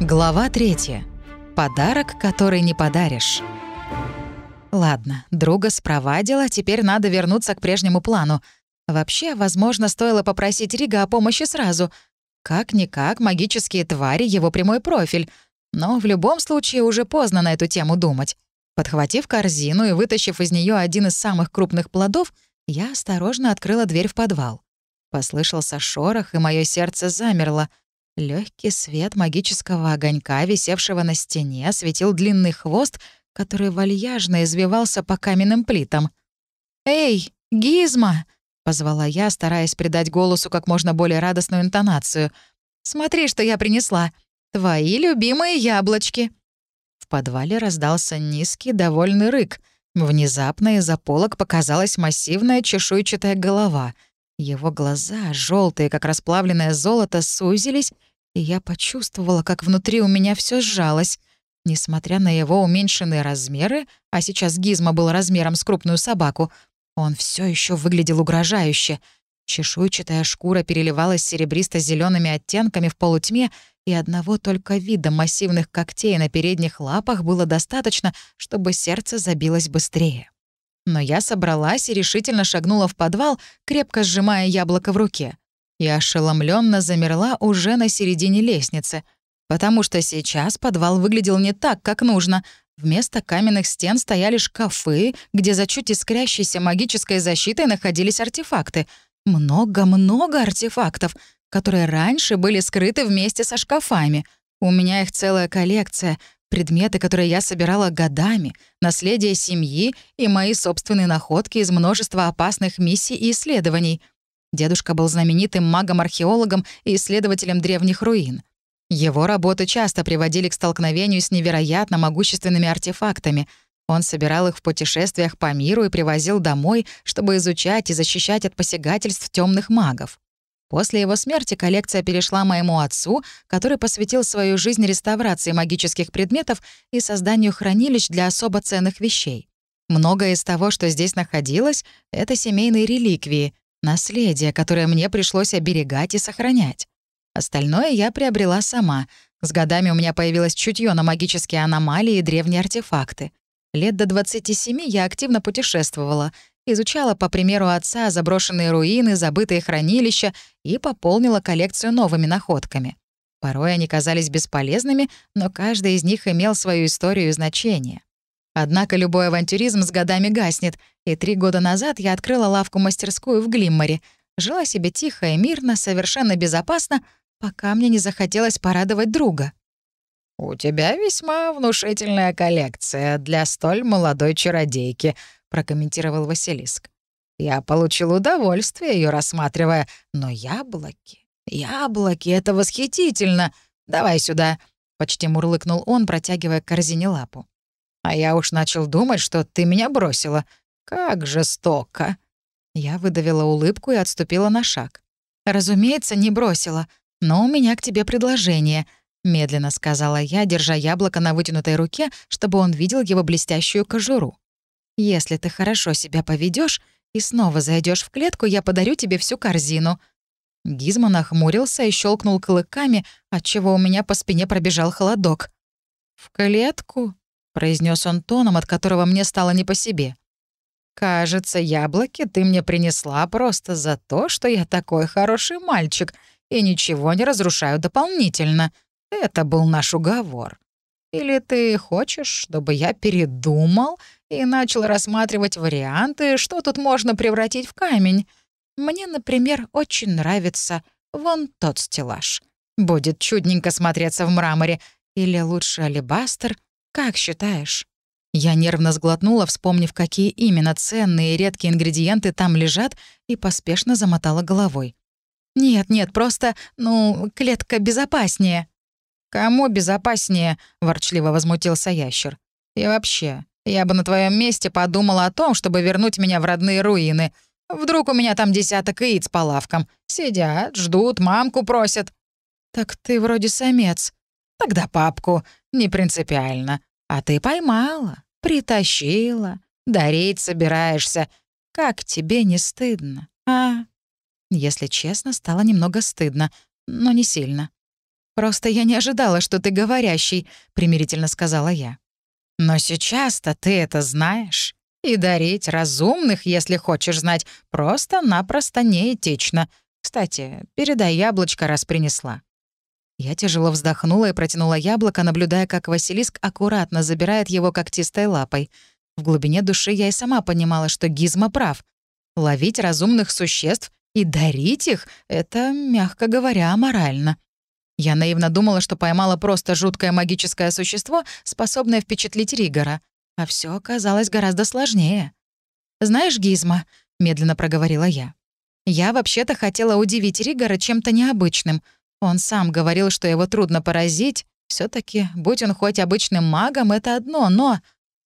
Глава третья. Подарок, который не подаришь. Ладно, друга спровадила, теперь надо вернуться к прежнему плану. Вообще, возможно, стоило попросить Рига о помощи сразу. Как-никак, магические твари — его прямой профиль. Но в любом случае уже поздно на эту тему думать. Подхватив корзину и вытащив из нее один из самых крупных плодов, я осторожно открыла дверь в подвал. Послышался шорох, и мое сердце замерло — Легкий свет магического огонька, висевшего на стене, осветил длинный хвост, который вальяжно извивался по каменным плитам. «Эй, Гизма!» — позвала я, стараясь придать голосу как можно более радостную интонацию. «Смотри, что я принесла! Твои любимые яблочки!» В подвале раздался низкий, довольный рык. Внезапно из-за полок показалась массивная чешуйчатая голова — его глаза, желтые, как расплавленное золото, сузились, и я почувствовала, как внутри у меня все сжалось. Несмотря на его уменьшенные размеры, а сейчас Гизма был размером с крупную собаку, он все еще выглядел угрожающе. Чешуйчатая шкура переливалась серебристо зелеными оттенками в полутьме, и одного только вида массивных когтей на передних лапах было достаточно, чтобы сердце забилось быстрее. Но я собралась и решительно шагнула в подвал, крепко сжимая яблоко в руке. И ошеломленно замерла уже на середине лестницы, потому что сейчас подвал выглядел не так, как нужно. Вместо каменных стен стояли шкафы, где за чуть искрящейся магической защитой находились артефакты. Много-много артефактов, которые раньше были скрыты вместе со шкафами. У меня их целая коллекция, Предметы, которые я собирала годами, наследие семьи и мои собственные находки из множества опасных миссий и исследований. Дедушка был знаменитым магом-археологом и исследователем древних руин. Его работы часто приводили к столкновению с невероятно могущественными артефактами. Он собирал их в путешествиях по миру и привозил домой, чтобы изучать и защищать от посягательств темных магов. После его смерти коллекция перешла моему отцу, который посвятил свою жизнь реставрации магических предметов и созданию хранилищ для особо ценных вещей. Многое из того, что здесь находилось, — это семейные реликвии, наследие, которое мне пришлось оберегать и сохранять. Остальное я приобрела сама. С годами у меня появилось чутье на магические аномалии и древние артефакты. Лет до 27 я активно путешествовала — изучала, по примеру отца, заброшенные руины, забытые хранилища и пополнила коллекцию новыми находками. Порой они казались бесполезными, но каждый из них имел свою историю и значение. Однако любой авантюризм с годами гаснет, и три года назад я открыла лавку-мастерскую в Глимморе. Жила себе тихо и мирно, совершенно безопасно, пока мне не захотелось порадовать друга. «У тебя весьма внушительная коллекция для столь молодой чародейки», прокомментировал Василиск. Я получил удовольствие ее рассматривая, но яблоки, яблоки — это восхитительно. Давай сюда, почти мурлыкнул он, протягивая к корзине лапу. А я уж начал думать, что ты меня бросила. Как жестоко. Я выдавила улыбку и отступила на шаг. «Разумеется, не бросила. Но у меня к тебе предложение», — медленно сказала я, держа яблоко на вытянутой руке, чтобы он видел его блестящую кожуру. Если ты хорошо себя поведешь и снова зайдешь в клетку, я подарю тебе всю корзину». Гизма нахмурился и щелкнул клыками, отчего у меня по спине пробежал холодок. «В клетку?» — произнес он тоном, от которого мне стало не по себе. «Кажется, яблоки ты мне принесла просто за то, что я такой хороший мальчик и ничего не разрушаю дополнительно. Это был наш уговор. Или ты хочешь, чтобы я передумал и начал рассматривать варианты, что тут можно превратить в камень? Мне, например, очень нравится вон тот стеллаж. Будет чудненько смотреться в мраморе. Или лучше алебастр. Как считаешь?» Я нервно сглотнула, вспомнив, какие именно ценные и редкие ингредиенты там лежат, и поспешно замотала головой. «Нет, нет, просто, ну, клетка безопаснее». «Кому безопаснее?» — ворчливо возмутился ящер. «И вообще, я бы на твоем месте подумала о том, чтобы вернуть меня в родные руины. Вдруг у меня там десяток яиц по лавкам. Сидят, ждут, мамку просят». «Так ты вроде самец». «Тогда папку. Не принципиально. А ты поймала, притащила, дарить собираешься. Как тебе не стыдно, а?» Если честно, стало немного стыдно, но не сильно. «Просто я не ожидала, что ты говорящий», — примирительно сказала я. «Но сейчас-то ты это знаешь. И дарить разумных, если хочешь знать, просто-напросто неэтично. Кстати, передай яблочко, раз принесла». Я тяжело вздохнула и протянула яблоко, наблюдая, как Василиск аккуратно забирает его когтистой лапой. В глубине души я и сама понимала, что Гизма прав. Ловить разумных существ и дарить их — это, мягко говоря, аморально. Я наивно думала, что поймала просто жуткое магическое существо, способное впечатлить Ригора. А все оказалось гораздо сложнее. «Знаешь, Гизма», — медленно проговорила я, — «я вообще-то хотела удивить Ригора чем-то необычным. Он сам говорил, что его трудно поразить. все таки будь он хоть обычным магом, это одно, но...»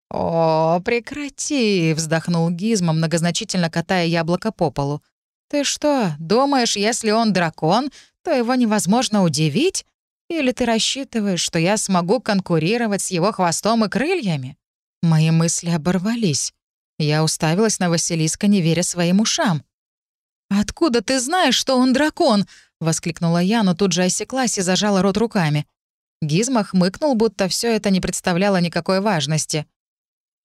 «О, прекрати!» — вздохнул Гизма, многозначительно катая яблоко по полу. «Ты что, думаешь, если он дракон, то его невозможно удивить? Или ты рассчитываешь, что я смогу конкурировать с его хвостом и крыльями?» Мои мысли оборвались. Я уставилась на Василиска, не веря своим ушам. «Откуда ты знаешь, что он дракон?» — воскликнула я, но тут же осеклась и зажала рот руками. Гизма хмыкнул, будто все это не представляло никакой важности.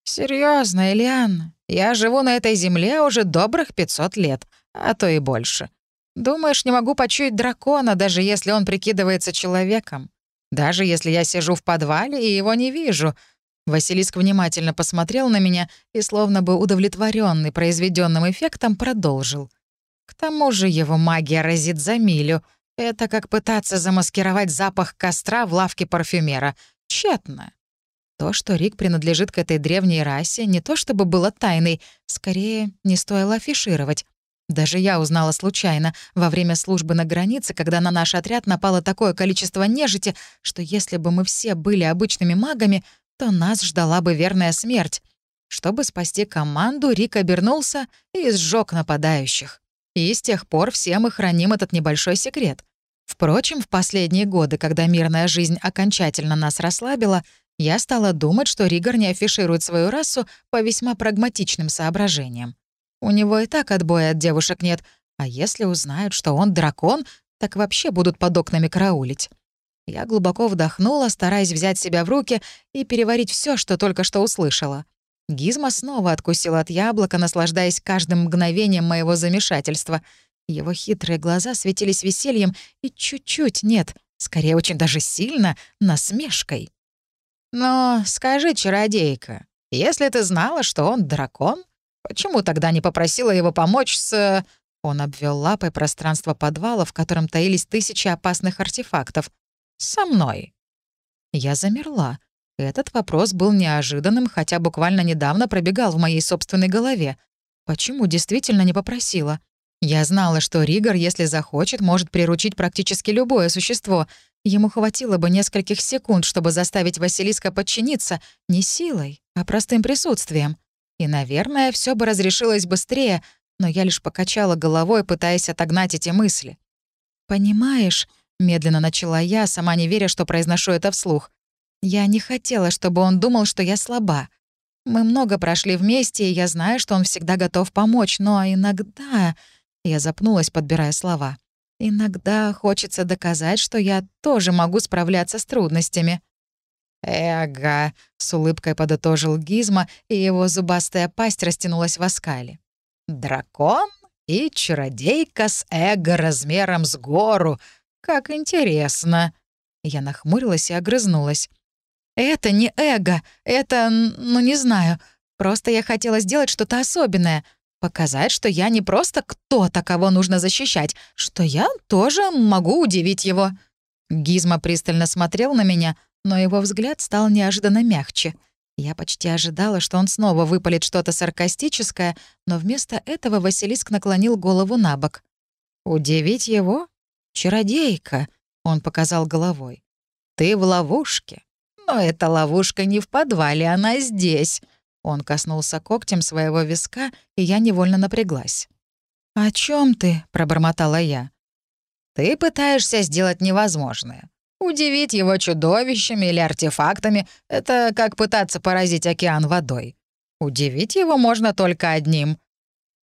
Серьезно, Элиан, я живу на этой земле уже добрых 500 лет, а то и больше. Думаешь, не могу почуять дракона, даже если он прикидывается человеком? Даже если я сижу в подвале и его не вижу?» Василиск внимательно посмотрел на меня и, словно бы удовлетворенный произведенным эффектом, продолжил. «К тому же его магия разит за милю. Это как пытаться замаскировать запах костра в лавке парфюмера. Тщетно. То, что Рик принадлежит к этой древней расе, не то чтобы было тайной, скорее, не стоило афишировать. Даже я узнала случайно, во время службы на границе, когда на наш отряд напало такое количество нежити, что если бы мы все были обычными магами, то нас ждала бы верная смерть. Чтобы спасти команду, Рик обернулся и сжег нападающих. И с тех пор все мы храним этот небольшой секрет. Впрочем, в последние годы, когда мирная жизнь окончательно нас расслабила, я стала думать, что Ригор не афиширует свою расу по весьма прагматичным соображениям. У него и так отбоя от девушек нет, а если узнают, что он дракон, так вообще будут под окнами караулить. Я глубоко вдохнула, стараясь взять себя в руки и переварить все, что только что услышала. Гизма снова откусила от яблока, наслаждаясь каждым мгновением моего замешательства. Его хитрые глаза светились весельем и чуть-чуть, нет, скорее очень даже сильно, насмешкой. «Но скажи, чародейка, если ты знала, что он дракон, Почему тогда не попросила его помочь с...» Он обвел лапой пространство подвала, в котором таились тысячи опасных артефактов. «Со мной». Я замерла. Этот вопрос был неожиданным, хотя буквально недавно пробегал в моей собственной голове. Почему действительно не попросила? Я знала, что Ригор, если захочет, может приручить практически любое существо. Ему хватило бы нескольких секунд, чтобы заставить Василиска подчиниться не силой, а простым присутствием. И, наверное, все бы разрешилось быстрее, но я лишь покачала головой, пытаясь отогнать эти мысли. «Понимаешь», — медленно начала я, сама не веря, что произношу это вслух, «я не хотела, чтобы он думал, что я слаба. Мы много прошли вместе, и я знаю, что он всегда готов помочь, но иногда...» Я запнулась, подбирая слова. «Иногда хочется доказать, что я тоже могу справляться с трудностями». «Эго», — с улыбкой подытожил Гизма, и его зубастая пасть растянулась в оскале. «Дракон и чародейка с эго размером с гору. Как интересно!» Я нахмурилась и огрызнулась. «Это не эго, это, ну не знаю. Просто я хотела сделать что-то особенное. Показать, что я не просто кто-то, кого нужно защищать, что я тоже могу удивить его». Гизма пристально смотрел на меня — но его взгляд стал неожиданно мягче. Я почти ожидала, что он снова выпалит что-то саркастическое, но вместо этого Василиск наклонил голову на бок. «Удивить его? Чародейка!» — он показал головой. «Ты в ловушке. Но эта ловушка не в подвале, она здесь». Он коснулся когтем своего виска, и я невольно напряглась. «О чем ты?» — пробормотала я. «Ты пытаешься сделать невозможное. Удивить его чудовищами или артефактами — это как пытаться поразить океан водой. Удивить его можно только одним.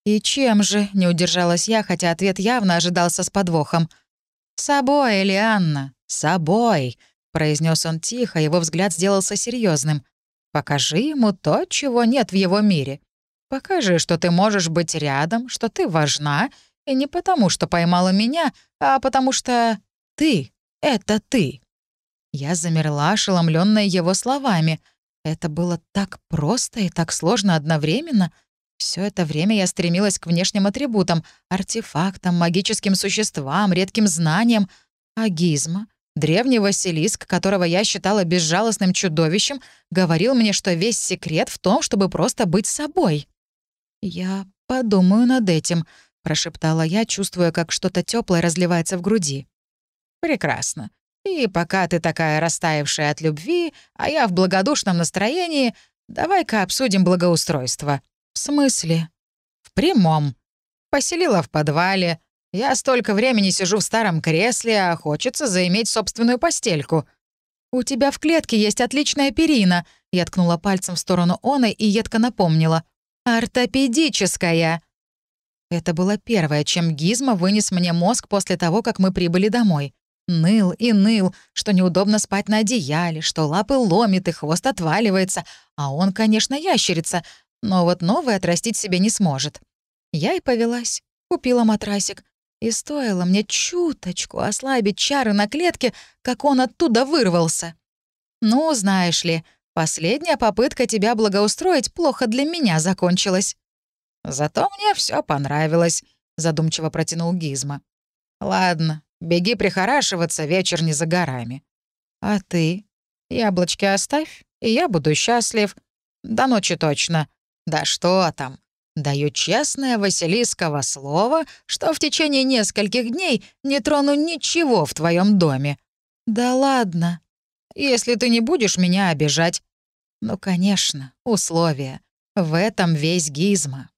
«И чем же?» — не удержалась я, хотя ответ явно ожидался с подвохом. «Собой, Элианна. собой», — произнес он тихо, его взгляд сделался серьезным. «Покажи ему то, чего нет в его мире. Покажи, что ты можешь быть рядом, что ты важна, и не потому, что поймала меня, а потому что ты — это ты». Я замерла, ошеломленная его словами. Это было так просто и так сложно одновременно. Все это время я стремилась к внешним атрибутам — артефактам, магическим существам, редким знаниям. А Гизма, древний Василиск, которого я считала безжалостным чудовищем, говорил мне, что весь секрет в том, чтобы просто быть собой. «Я подумаю над этим», — прошептала я, чувствуя, как что-то теплое разливается в груди. «Прекрасно. И пока ты такая растаявшая от любви, а я в благодушном настроении, давай-ка обсудим благоустройство». «В смысле?» «В прямом. Поселила в подвале. Я столько времени сижу в старом кресле, а хочется заиметь собственную постельку». «У тебя в клетке есть отличная перина», — я ткнула пальцем в сторону Оны и едко напомнила. «Ортопедическая». Это было первое, чем Гизма вынес мне мозг после того, как мы прибыли домой. Ныл и ныл, что неудобно спать на одеяле, что лапы ломит и хвост отваливается, а он, конечно, ящерица, но вот новый отрастить себе не сможет. Я и повелась, купила матрасик. И стоило мне чуточку ослабить чары на клетке, как он оттуда вырвался. Ну, знаешь ли, последняя попытка тебя благоустроить плохо для меня закончилась. Зато мне все понравилось, задумчиво протянул Гизма. Ладно, Беги прихорашиваться, вечер не за горами. А ты? Яблочки оставь, и я буду счастлив. До ночи точно. Да что там? Даю честное Василиского слово, что в течение нескольких дней не трону ничего в твоем доме. Да ладно. Если ты не будешь меня обижать. Ну, конечно, условия. В этом весь гизма.